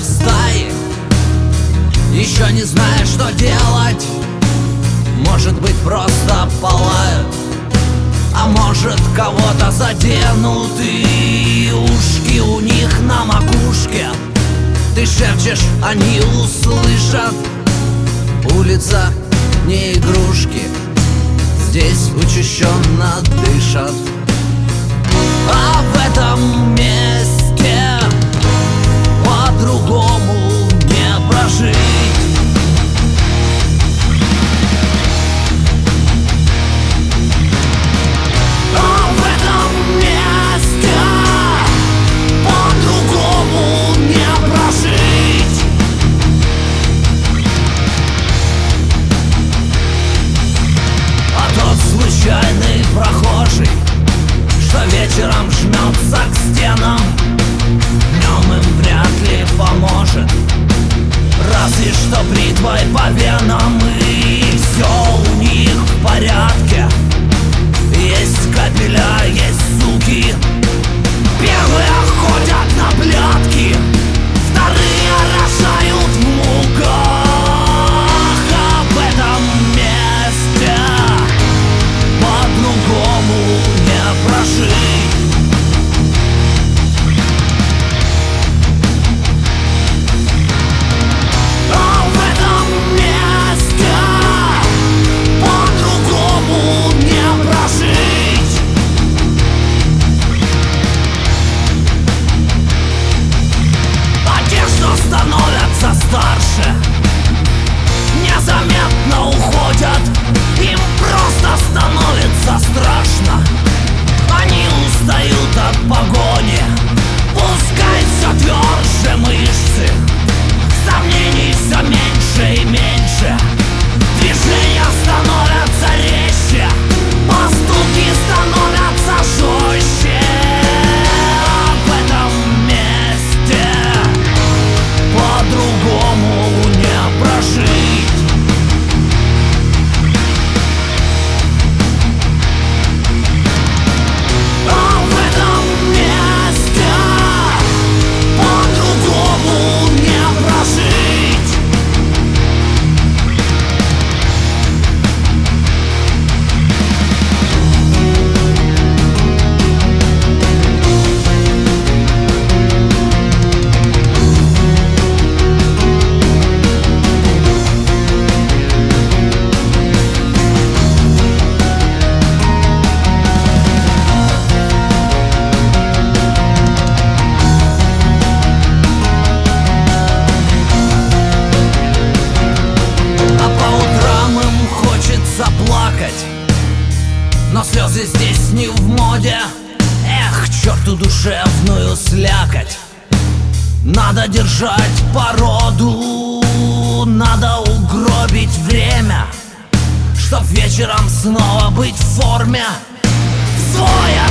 в стае Еще не зная, что делать. Может быть, просто полают А может, кого-то заденут И ушки у них на макушке. Ты шепчешь, они услышат. Улица не игрушки. Здесь учащенно дышат. А в этом месте вечером жмется к стенам. Днем им вряд ли поможет Разве что бритвой по венам. И душевную слякоть. Надо держать породу Надо угробить время Чтоб вечером снова быть в форме. Отец